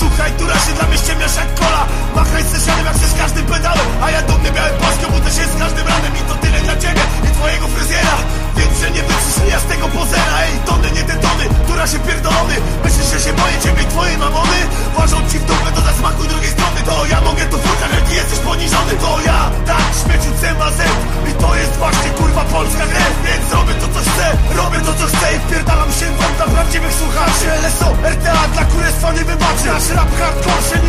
Słuchaj, tu razie dla mnie ściemniasz jak kola. Machaj sesjanem jak się z każdym pedałem A ja dumny białym paskiem, budzę się z każdym ranem. I to tyle dla ciebie i twojego fryzjera. Wiem, że nie wytrzysz ja z tego pozera. Ej, tony, nie te tony, która się pierdolony. Myślisz, że Shit up,